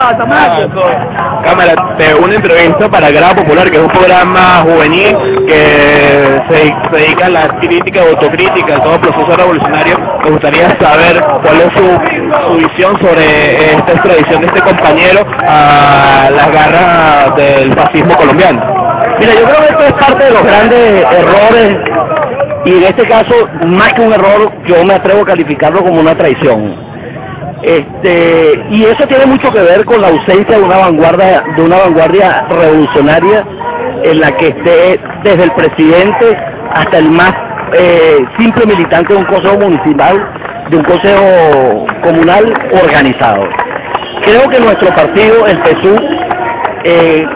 Cámara, de una entrevista para Grado Popular, que es un programa juvenil que se, dedica a la crítica, autocrítica, a todo proceso revolucionario. Me gustaría saber cuál es su, visión sobre esta extradición de este compañero a las garras del fascismo colombiano. Mira, yo creo que esto es parte de los grandes errores y en este caso, más que un error, yo me atrevo a calificarlo como una traición este, y eso tiene mucho que ver con la ausencia de una vanguardia, de una vanguardia revolucionaria en la que esté desde el presidente hasta el más eh, simple militante de un consejo municipal, de un consejo comunal organizado. Creo que nuestro partido, el PSU, eh,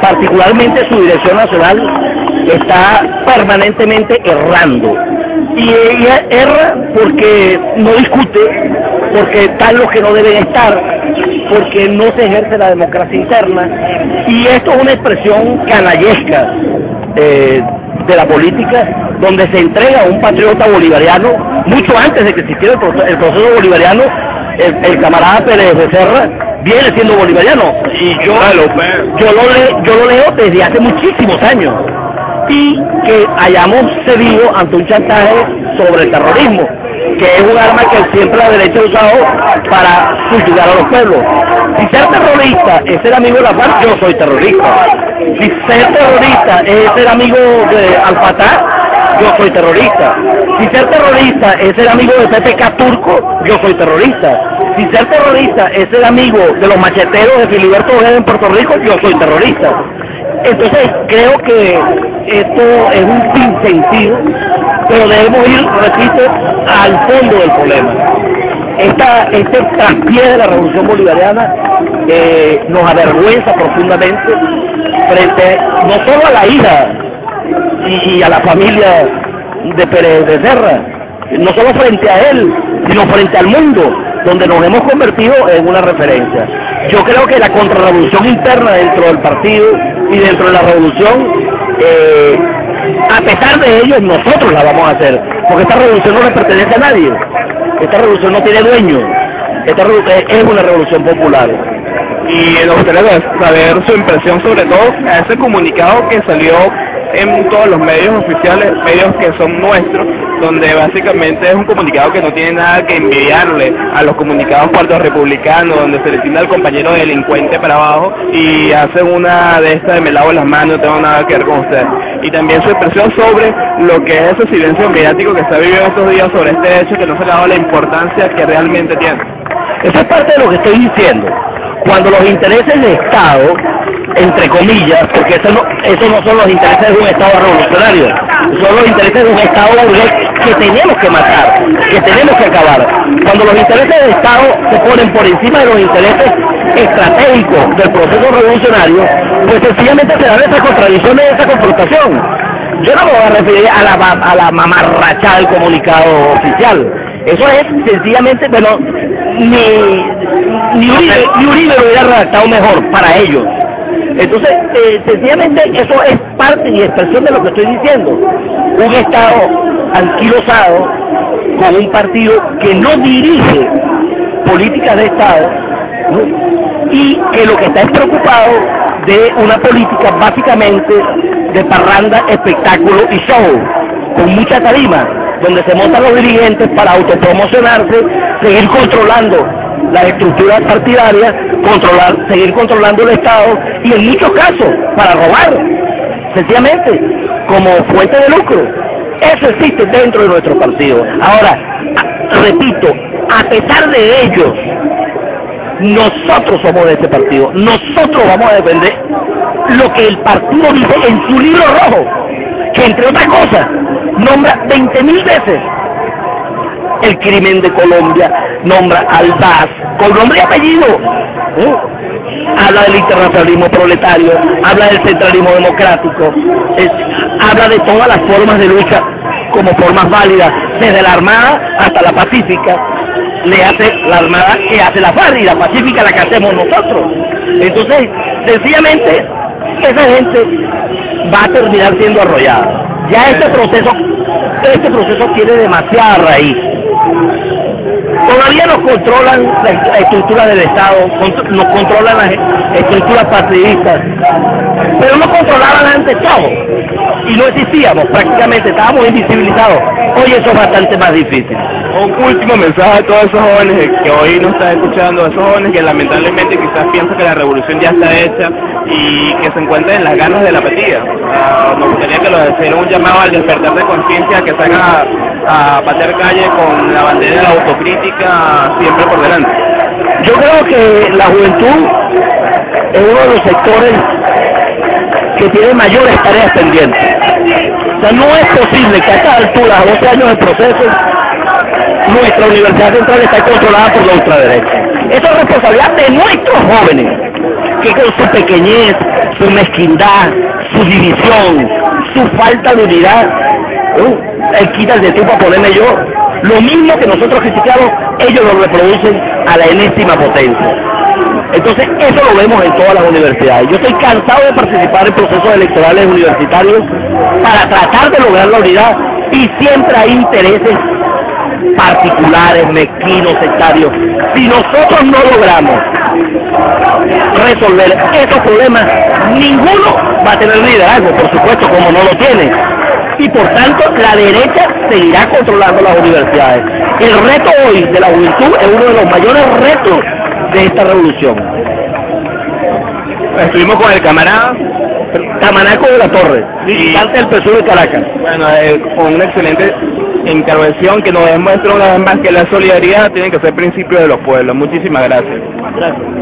particularmente su dirección nacional, está permanentemente errando. Y ella erra porque no discute porque están los que no deben estar, porque no se ejerce la democracia interna. Y esto es una expresión canallesca eh, de la política, donde se entrega a un patriota bolivariano, mucho antes de que existiera el, proceso bolivariano, el, camarada Pérez de Serra viene siendo bolivariano. Y yo, yo, lo yo lo leo desde hace muchísimos años. Y que hayamos cedido ante un chantaje sobre el terrorismo que es un arma que siempre la derecha ha usado para subyugar a los pueblos. Si ser terrorista es ser amigo de la paz, yo soy terrorista. Si ser terrorista es ser amigo de Al-Fatah, yo soy terrorista. Si ser terrorista es ser amigo de PPK turco, yo soy terrorista. Si ser terrorista es ser amigo de los macheteros de Filiberto Ojeda en Puerto Rico, yo soy terrorista. Entonces creo que esto es un sinsentido pero debemos ir, repito, al fondo del problema. Esta, este traspié de la revolución bolivariana eh, nos avergüenza profundamente frente no solo a la hija y, a la familia de Pérez de Serra, no solo frente a él, sino frente al mundo, donde nos hemos convertido en una referencia. Yo creo que la contrarrevolución interna dentro del partido y dentro de la revolución eh, a pesar de ello, nosotros la vamos a hacer, porque esta revolución no le pertenece a nadie, esta revolución no tiene dueño, esta es una revolución popular. Y nos gustaría saber su impresión sobre todo a ese comunicado que salió en todos los medios oficiales, medios que son nuestros, donde básicamente es un comunicado que no tiene nada que envidiarle a los comunicados puerto republicanos, donde se le tiene al compañero delincuente para abajo y hace una de estas de me lavo las manos, no tengo nada que ver con usted. Y también su expresión sobre lo que es ese silencio mediático que está viviendo estos días sobre este hecho que no se le ha dado la importancia que realmente tiene. Esa es parte de lo que estoy diciendo. Cuando los intereses de Estado entre comillas, porque eso no, eso no son los intereses de un Estado revolucionario, son los intereses de un Estado que tenemos que matar, que tenemos que acabar. Cuando los intereses del Estado se ponen por encima de los intereses estratégicos del proceso revolucionario, pues sencillamente se dan esas contradicciones, esa confrontación. Yo no me voy a referir a la, a la mamarracha del comunicado oficial. Eso es sencillamente, bueno, ni, ni Uribe, ni Uribe lo hubiera redactado mejor para ellos. Entonces, eh, sencillamente eso es parte y expresión de lo que estoy diciendo. Un Estado anquilosado con un partido que no dirige políticas de Estado y que lo que está es preocupado de una política básicamente de parranda, espectáculo y show, con mucha tarima, donde se montan los dirigentes para autopromocionarse, seguir controlando las estructuras partidarias, controlar, seguir controlando el Estado y en muchos casos para robar, sencillamente, como fuente de lucro. Eso existe dentro de nuestro partido. Ahora, repito, a pesar de ellos, nosotros somos de este partido. Nosotros vamos a defender lo que el partido dice en su libro rojo, que entre otras cosas nombra 20.000 veces el crimen de Colombia, nombra al DAS, con nombre y apellido. ¿eh? Habla del internacionalismo proletario, habla del centralismo democrático, habla de todas las formas de lucha como formas válidas, desde la Armada hasta la Pacífica. Le hace la Armada que hace la FARC y la Pacífica la que hacemos nosotros. Entonces, sencillamente, esa gente va a terminar siendo arrollada. Ya este proceso, este proceso tiene demasiada raíz Todavía nos controlan la, estructura del Estado, nos controlan las estructuras partidistas, pero no controlaban antes todo. Y no existíamos, prácticamente estábamos invisibilizados. Hoy eso es bastante más difícil. Un último mensaje a todos esos jóvenes que hoy nos están escuchando, esos jóvenes que lamentablemente quizás piensan que la revolución ya está hecha y que se encuentran en las ganas de la apatía. Uh, nos gustaría que lo hiciera un llamado al despertar de conciencia, que salgan a, patear calle con la bandera de la autocrítica siempre por delante. Yo creo que la juventud es uno de los sectores que tiene mayores tareas pendientes. O sea, no es posible que a esta altura, a 12 años de proceso, nuestra Universidad Central está controlada por la ultraderecha. Eso es responsabilidad de nuestros jóvenes, que con su pequeñez, su mezquindad, su división, su falta de unidad, ¿no? Él quita el de tiempo a ponerme yo, lo mismo que nosotros criticamos, ellos lo reproducen a la enésima potencia. Entonces, eso lo vemos en todas las universidades. Yo estoy cansado de participar en procesos electorales universitarios para tratar de lograr la unidad y siempre hay intereses particulares, mezquinos, sectarios. Si nosotros no logramos resolver esos problemas, ninguno va a tener liderazgo, por supuesto, como no lo tiene. Y por tanto, la derecha seguirá controlando las universidades. El reto hoy de la juventud es uno de los mayores retos de esta revolución. Estuvimos con el camarada Tamanaco de la Torre, visitante del PSUV de Caracas. Bueno, eh, con una excelente intervención que nos demuestra una vez más que la solidaridad tiene que ser principio de los pueblos. Muchísimas gracias. Gracias.